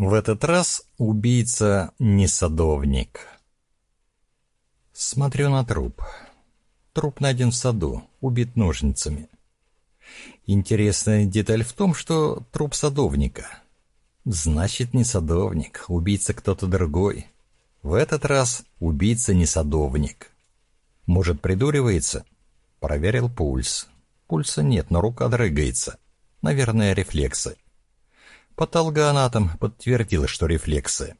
В этот раз убийца не садовник. Смотрю на труп. Труп найден в саду, убит ножницами. Интересная деталь в том, что труп садовника. Значит, не садовник, убийца кто-то другой. В этот раз убийца не садовник. Может, придуривается? Проверил пульс. Пульса нет, но рука дрыгается. Наверное, рефлексы. Патологоанатом подтвердил, что рефлексы.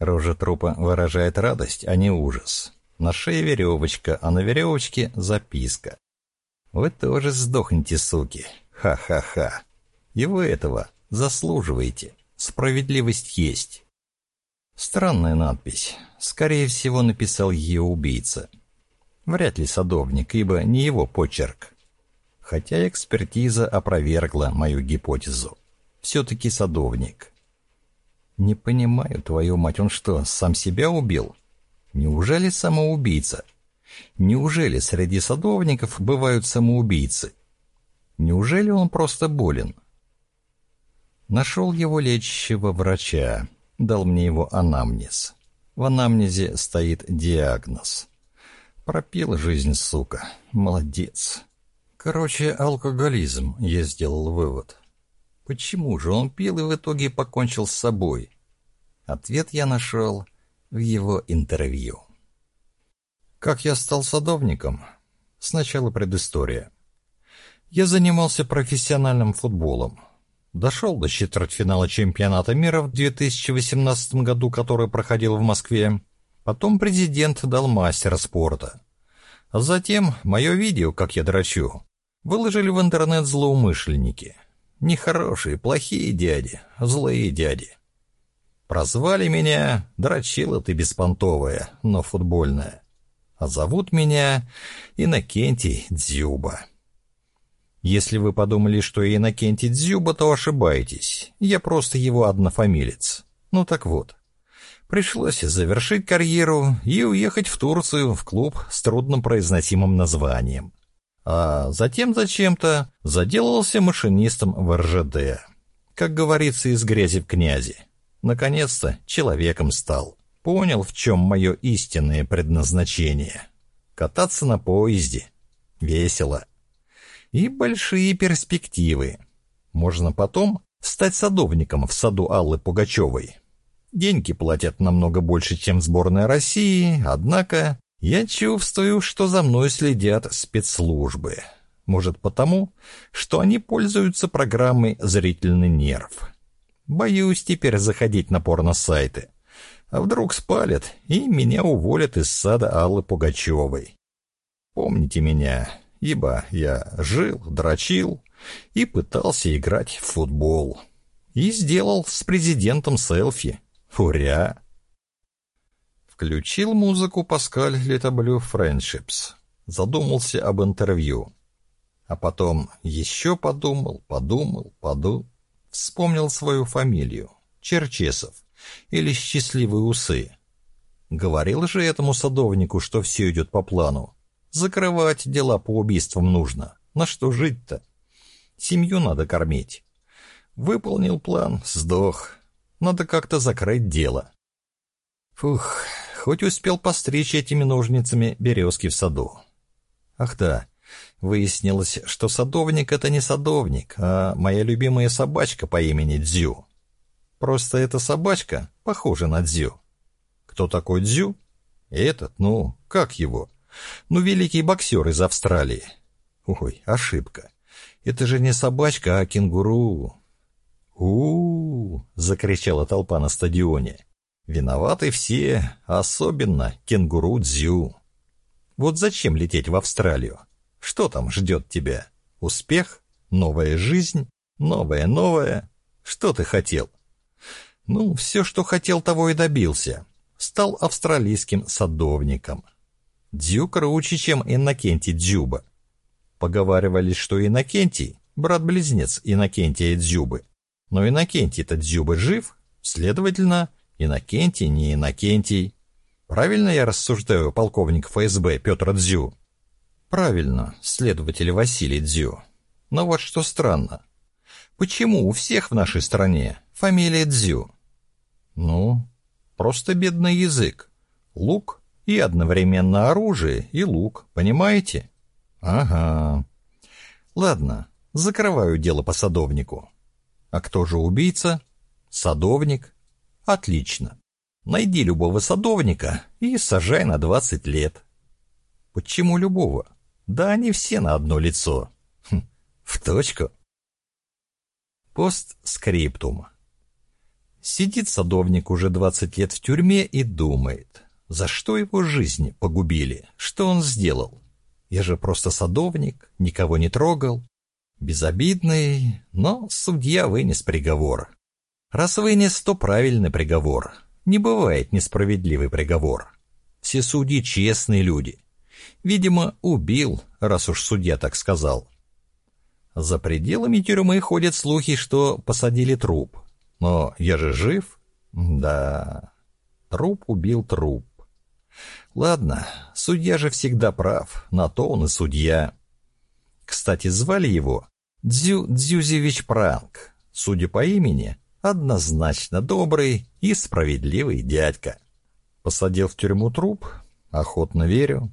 Рожа трупа выражает радость, а не ужас. На шее веревочка, а на веревочке записка. «Вы тоже сдохнете, суки! Ха-ха-ха! И вы этого заслуживаете. Справедливость есть». Странная надпись. Скорее всего, написал ее убийца. Вряд ли садовник, ибо не его почерк. Хотя экспертиза опровергла мою гипотезу все-таки садовник. Не понимаю, твою мать, он что, сам себя убил? Неужели самоубийца? Неужели среди садовников бывают самоубийцы? Неужели он просто болен? Нашел его лечащего врача, дал мне его анамнез. В анамнезе стоит диагноз. Пропил жизнь, сука. Молодец. Короче, алкоголизм, я сделал вывод. Почему же он пил и в итоге покончил с собой? Ответ я нашел в его интервью. Как я стал садовником? Сначала предыстория. Я занимался профессиональным футболом. Дошел до четвертьфинала чемпионата мира в 2018 году, который проходил в Москве. Потом президент дал мастера спорта. А затем мое видео, как я драчу, выложили в интернет злоумышленники — Нехорошие, плохие дяди, злые дяди. Прозвали меня Дрочила ты беспонтовая, но футбольная. А зовут меня Иннокентий Дзюба. Если вы подумали, что я Иннокентий Дзюба, то ошибаетесь. Я просто его однофамилец. Ну так вот. Пришлось завершить карьеру и уехать в Турцию в клуб с труднопроизносимым названием а затем зачем-то заделался машинистом в РЖД. Как говорится, из грязи в князи. Наконец-то человеком стал. Понял, в чем мое истинное предназначение. Кататься на поезде. Весело. И большие перспективы. Можно потом стать садовником в саду Аллы Пугачевой. Деньги платят намного больше, чем сборная России, однако я чувствую, что за мной следят спецслужбы. Может потому, что они пользуются программой «Зрительный нерв». Боюсь теперь заходить на порно-сайты. А вдруг спалят, и меня уволят из сада Аллы Пугачевой. Помните меня, ибо я жил, дрочил и пытался играть в футбол. И сделал с президентом селфи. Фуря! Включил музыку Паскаль Летаблю Friendships. Задумался об интервью. А потом еще подумал, подумал, подумал. Вспомнил свою фамилию. Черчесов. Или Счастливые усы. Говорил же этому садовнику, что все идет по плану. Закрывать дела по убийствам нужно. На что жить-то? Семью надо кормить. Выполнил план, сдох. Надо как-то закрыть дело. Фух, хоть успел постричь этими ножницами березки в саду. Ах да, выяснилось, что садовник — это не садовник, а моя любимая собачка по имени Дзю. Просто эта собачка похожа на Дзю. Кто такой Дзю? Этот, ну, как его? Ну, великий боксер из Австралии. Ой, ошибка. Это же не собачка, а кенгуру. у, -у, -у закричала толпа на стадионе. Виноваты все, особенно кенгуру Дзю. Вот зачем лететь в Австралию? Что там ждет тебя? Успех? Новая жизнь? Новое-новое? Что ты хотел? Ну, все, что хотел, того и добился. Стал австралийским садовником. Дзю круче, чем Иннокентий Дзюба. Поговаривали, что Иннокентий — брат-близнец Иннокентия Дзюбы. Но Иннокентий-то Дзюбы жив, следовательно, Иннокентий, не Иннокентий. Правильно я рассуждаю, полковник ФСБ Петр Дзю? Правильно, следователь Василий Дзю. Но вот что странно. Почему у всех в нашей стране фамилия Дзю? Ну, просто бедный язык. Лук и одновременно оружие и лук, понимаете? Ага. Ладно, закрываю дело по садовнику. А кто же убийца? Садовник. Отлично. Найди любого садовника и сажай на 20 лет. Почему любого? Да они все на одно лицо. Хм, в точку. Постскриптум. Сидит садовник уже 20 лет в тюрьме и думает, за что его жизнь погубили, что он сделал. Я же просто садовник, никого не трогал. Безобидный, но судья вынес приговор. Раз вынес, то правильный приговор. Не бывает несправедливый приговор. Все судьи честные люди. Видимо, убил, раз уж судья так сказал. За пределами тюрьмы ходят слухи, что посадили труп. Но я же жив? Да, труп убил труп. Ладно, судья же всегда прав, на то он и судья. Кстати, звали его Дзю Дзюзевич Пранк. Судя по имени, однозначно добрый и справедливый дядька. Посадил в тюрьму труп, охотно верю.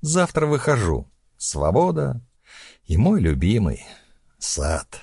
Завтра выхожу. Свобода и мой любимый сад.